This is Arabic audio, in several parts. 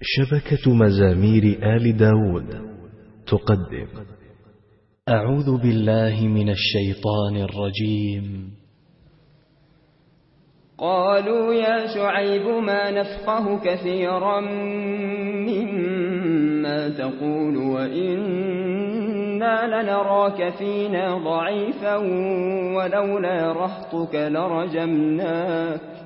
شبكة مزامير آل داود. تقدم. أعوذ بالله من الشيطان الرجيم. قالوا يا شعيب ما نفقه كثيرا مما تقول وإنا لنراك فينا ضعيفا ولولا رهطك لرجمناك.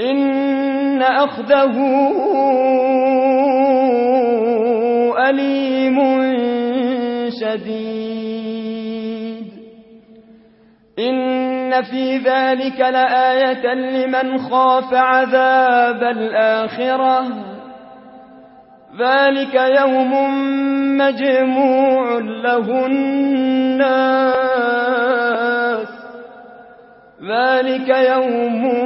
إن أخذه أليم شديد. إن في ذلك لآية لمن خاف عذاب الآخرة. ذلك يوم مجموع له الناس. ذلك يوم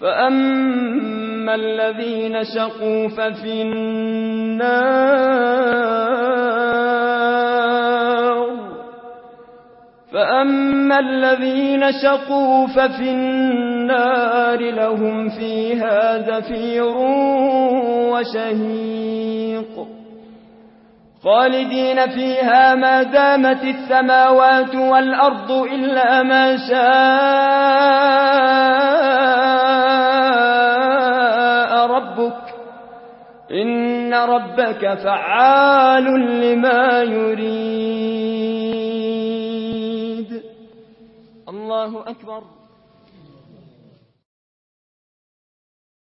فأما الذين شقوا ففي النار فأما الذين شقوا ففي النار لهم فيها زفير وشهيق خالدين فيها ما دامت السماوات والأرض إلا ما شاء ربك فعال لما يريد. الله أكبر.